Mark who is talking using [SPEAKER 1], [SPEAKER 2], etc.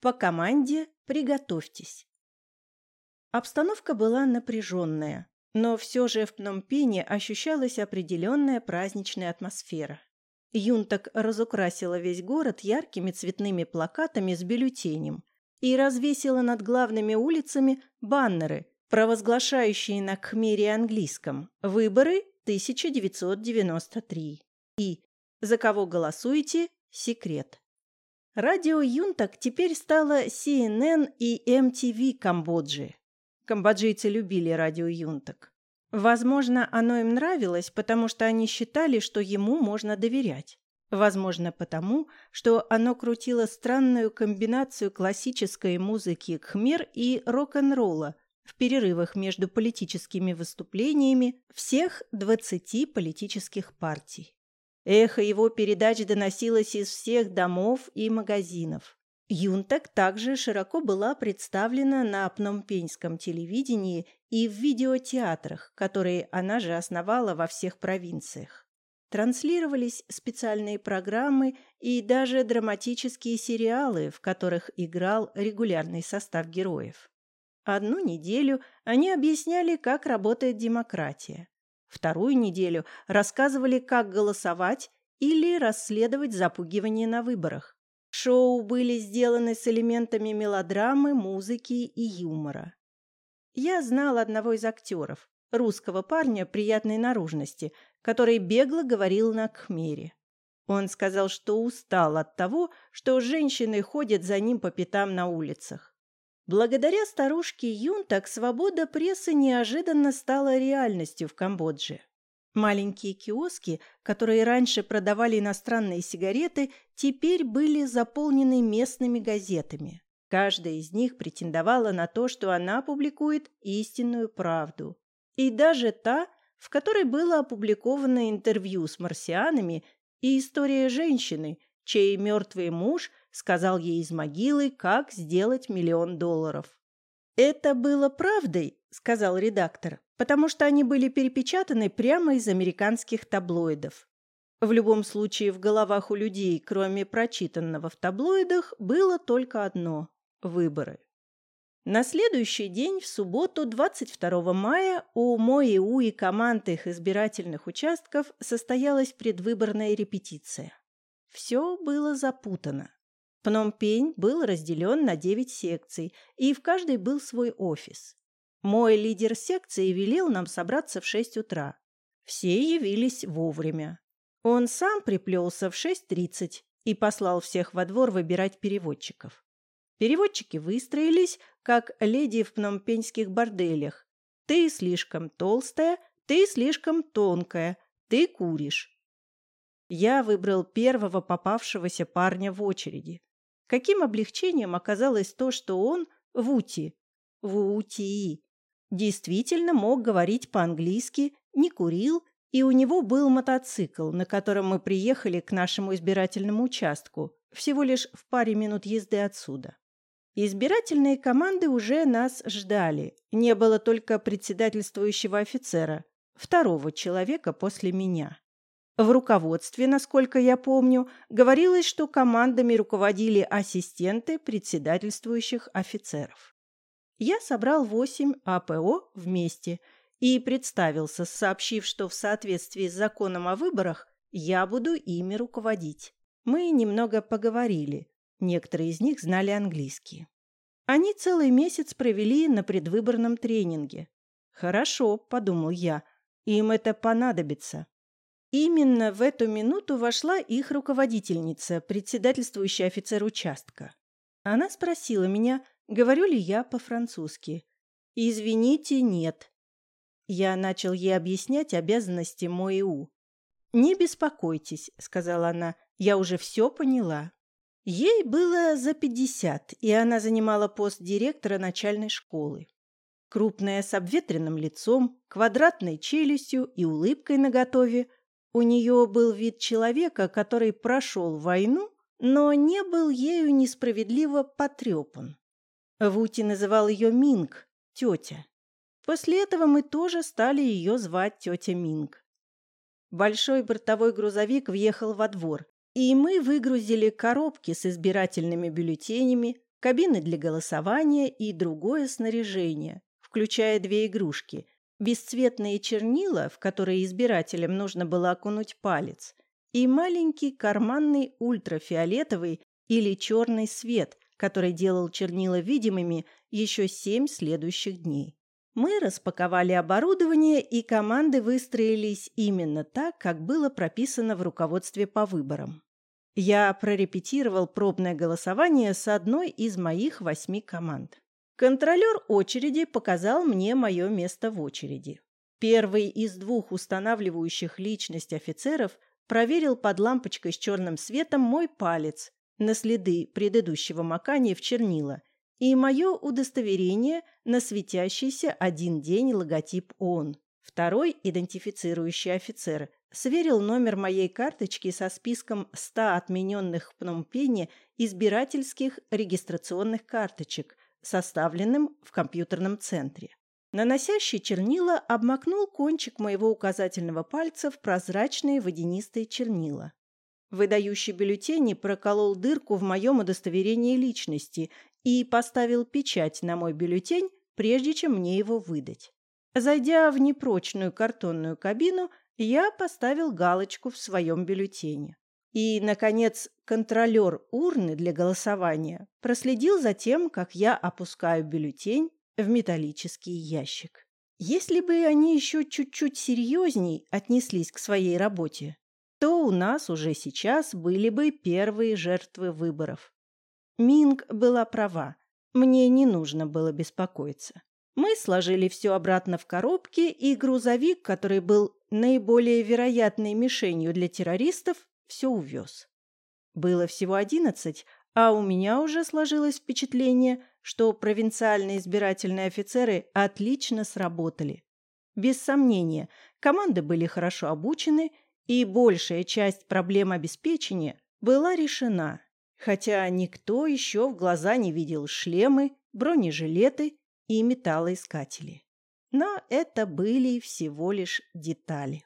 [SPEAKER 1] По команде «Приготовьтесь». Обстановка была напряженная, но все же в Пномпене ощущалась определенная праздничная атмосфера. Юнтак разукрасила весь город яркими цветными плакатами с бюллетенем и развесила над главными улицами баннеры, провозглашающие на кхмере английском «Выборы 1993» и «За кого голосуете? Секрет». Радио Юнтак теперь стало CNN и MTV Камбоджи. Камбоджийцы любили радио Юнтак. Возможно, оно им нравилось, потому что они считали, что ему можно доверять. Возможно, потому, что оно крутило странную комбинацию классической музыки кхмер и рок-н-ролла в перерывах между политическими выступлениями всех 20 политических партий. Эхо его передач доносилось из всех домов и магазинов. Юнтак также широко была представлена на пномпеньском телевидении и в видеотеатрах, которые она же основала во всех провинциях. Транслировались специальные программы и даже драматические сериалы, в которых играл регулярный состав героев. Одну неделю они объясняли, как работает демократия. Вторую неделю рассказывали, как голосовать или расследовать запугивание на выборах. Шоу были сделаны с элементами мелодрамы, музыки и юмора. Я знал одного из актеров, русского парня приятной наружности, который бегло говорил на кхмере. Он сказал, что устал от того, что женщины ходят за ним по пятам на улицах. Благодаря старушке Юнтак свобода прессы неожиданно стала реальностью в Камбодже. Маленькие киоски, которые раньше продавали иностранные сигареты, теперь были заполнены местными газетами. Каждая из них претендовала на то, что она публикует истинную правду. И даже та, в которой было опубликовано интервью с марсианами и история женщины, чей мертвый муж сказал ей из могилы, как сделать миллион долларов. «Это было правдой», — сказал редактор, «потому что они были перепечатаны прямо из американских таблоидов. В любом случае, в головах у людей, кроме прочитанного в таблоидах, было только одно – выборы. На следующий день, в субботу, 22 мая, у МОИУ и команд их избирательных участков состоялась предвыборная репетиция. Все было запутано. Пномпень был разделен на девять секций, и в каждой был свой офис. Мой лидер секции велел нам собраться в шесть утра. Все явились вовремя. Он сам приплелся в 6.30 и послал всех во двор выбирать переводчиков. Переводчики выстроились, как леди в пномпеньских борделях. Ты слишком толстая, ты слишком тонкая, ты куришь. Я выбрал первого попавшегося парня в очереди. Каким облегчением оказалось то, что он, Вути, Вути, действительно мог говорить по-английски, не курил, и у него был мотоцикл, на котором мы приехали к нашему избирательному участку, всего лишь в паре минут езды отсюда. Избирательные команды уже нас ждали. Не было только председательствующего офицера, второго человека после меня. В руководстве, насколько я помню, говорилось, что командами руководили ассистенты председательствующих офицеров. Я собрал восемь АПО вместе и представился, сообщив, что в соответствии с законом о выборах я буду ими руководить. Мы немного поговорили. Некоторые из них знали английский. Они целый месяц провели на предвыборном тренинге. «Хорошо», — подумал я, — «им это понадобится». Именно в эту минуту вошла их руководительница, председательствующий офицер участка. Она спросила меня, говорю ли я по-французски. «Извините, нет». Я начал ей объяснять обязанности МОИУ. «Не беспокойтесь», — сказала она, — «я уже все поняла». Ей было за пятьдесят, и она занимала пост директора начальной школы. Крупная с обветренным лицом, квадратной челюстью и улыбкой наготове, у нее был вид человека, который прошел войну, но не был ею несправедливо потрепан. Вути называл ее Минг, тетя. После этого мы тоже стали ее звать тетя Минг. Большой бортовой грузовик въехал во двор, и мы выгрузили коробки с избирательными бюллетенями, кабины для голосования и другое снаряжение, включая две игрушки – бесцветные чернила, в которые избирателям нужно было окунуть палец, и маленький карманный ультрафиолетовый или черный свет, который делал чернила видимыми еще семь следующих дней. Мы распаковали оборудование, и команды выстроились именно так, как было прописано в руководстве по выборам. Я прорепетировал пробное голосование с одной из моих восьми команд. Контролер очереди показал мне мое место в очереди. Первый из двух устанавливающих личность офицеров проверил под лампочкой с черным светом мой палец на следы предыдущего макания в чернила и мое удостоверение на светящийся один день логотип ООН. Второй идентифицирующий офицер сверил номер моей карточки со списком 100 отмененных в Пномпене избирательских регистрационных карточек, составленным в компьютерном центре. Наносящий чернила обмакнул кончик моего указательного пальца в прозрачные водянистые чернила. Выдающий бюллетени проколол дырку в моем удостоверении личности и поставил печать на мой бюллетень, прежде чем мне его выдать. Зайдя в непрочную картонную кабину, я поставил галочку в своем бюллетене. И, наконец, контролер урны для голосования проследил за тем, как я опускаю бюллетень в металлический ящик. Если бы они еще чуть-чуть серьезней отнеслись к своей работе, то у нас уже сейчас были бы первые жертвы выборов. Минг была права. Мне не нужно было беспокоиться. Мы сложили все обратно в коробки, и грузовик, который был наиболее вероятной мишенью для террористов, все увез. Было всего одиннадцать, а у меня уже сложилось впечатление, что провинциальные избирательные офицеры отлично сработали. Без сомнения, команды были хорошо обучены и большая часть проблем обеспечения была решена, хотя никто еще в глаза не видел шлемы, бронежилеты и металлоискатели. Но это были всего лишь детали.